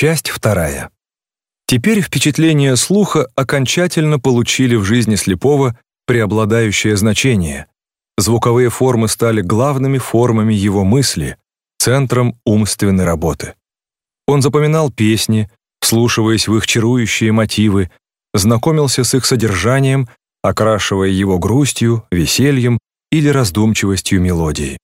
Часть вторая. Теперь впечатления слуха окончательно получили в жизни слепого преобладающее значение. Звуковые формы стали главными формами его мысли, центром умственной работы. Он запоминал песни, вслушиваясь в их чарующие мотивы, знакомился с их содержанием, окрашивая его грустью, весельем или раздумчивостью мелодии.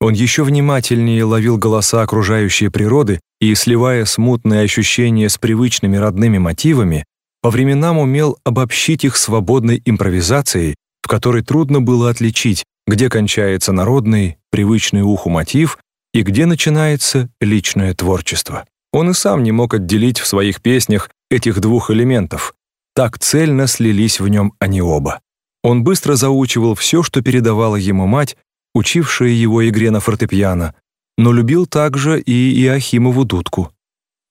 Он еще внимательнее ловил голоса окружающей природы и, сливая смутные ощущения с привычными родными мотивами, по временам умел обобщить их свободной импровизацией, в которой трудно было отличить, где кончается народный, привычный уху мотив и где начинается личное творчество. Он и сам не мог отделить в своих песнях этих двух элементов. Так цельно слились в нем они оба. Он быстро заучивал все, что передавала ему мать, учившая его игре на фортепиано, но любил также и Иохимову дудку.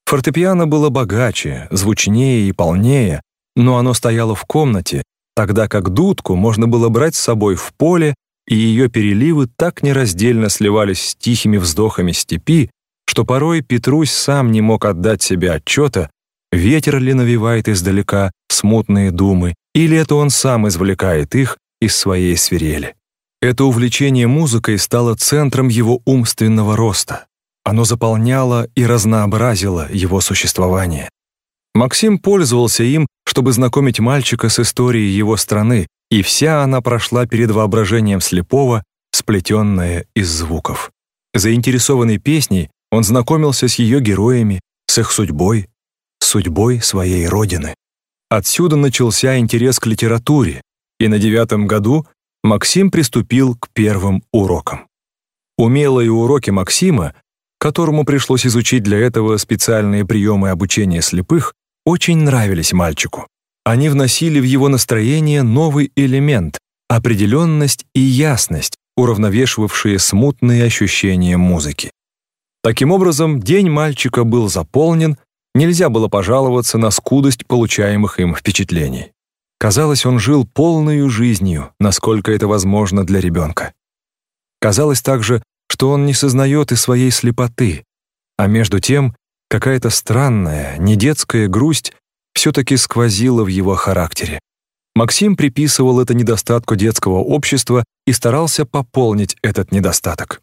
Фортепиано было богаче, звучнее и полнее, но оно стояло в комнате, тогда как дудку можно было брать с собой в поле, и ее переливы так нераздельно сливались с тихими вздохами степи, что порой Петрусь сам не мог отдать себе отчета, ветер ли навевает издалека смутные думы, или это он сам извлекает их из своей свирели. Это увлечение музыкой стало центром его умственного роста. Оно заполняло и разнообразило его существование. Максим пользовался им, чтобы знакомить мальчика с историей его страны, и вся она прошла перед воображением слепого, сплетенная из звуков. Заинтересованный песней, он знакомился с ее героями, с их судьбой, судьбой своей родины. Отсюда начался интерес к литературе, и на девятом году Максим приступил к первым урокам. Умелые уроки Максима, которому пришлось изучить для этого специальные приемы обучения слепых, очень нравились мальчику. Они вносили в его настроение новый элемент — определенность и ясность, уравновешивавшие смутные ощущения музыки. Таким образом, день мальчика был заполнен, нельзя было пожаловаться на скудость получаемых им впечатлений. Казалось, он жил полной жизнью, насколько это возможно для ребенка. Казалось также, что он не сознает и своей слепоты, а между тем какая-то странная, недетская грусть все-таки сквозила в его характере. Максим приписывал это недостатку детского общества и старался пополнить этот недостаток.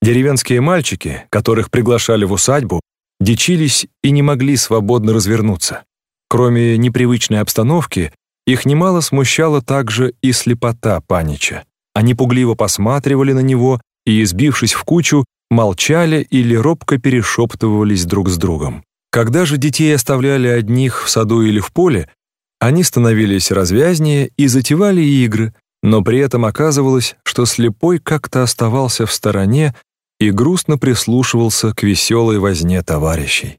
Деревенские мальчики, которых приглашали в усадьбу, дичились и не могли свободно развернуться. Кроме непривычной обстановки, их немало смущала также и слепота Панича. Они пугливо посматривали на него и, избившись в кучу, молчали или робко перешептывались друг с другом. Когда же детей оставляли одних в саду или в поле, они становились развязнее и затевали игры, но при этом оказывалось, что слепой как-то оставался в стороне и грустно прислушивался к веселой возне товарищей.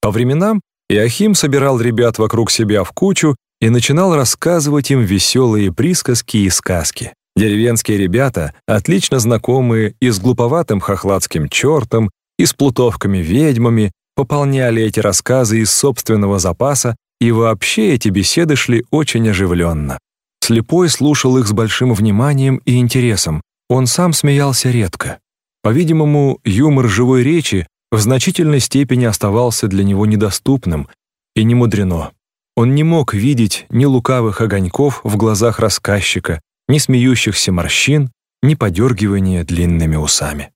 По временам Иохим собирал ребят вокруг себя в кучу и начинал рассказывать им веселые присказки и сказки. Деревенские ребята, отлично знакомые и с глуповатым хохладским чертом, и с плутовками-ведьмами, пополняли эти рассказы из собственного запаса, и вообще эти беседы шли очень оживленно. Слепой слушал их с большим вниманием и интересом. Он сам смеялся редко. По-видимому, юмор живой речи в значительной степени оставался для него недоступным, и не мудрено. Он не мог видеть ни лукавых огоньков в глазах рассказчика, ни смеющихся морщин, ни подергивания длинными усами.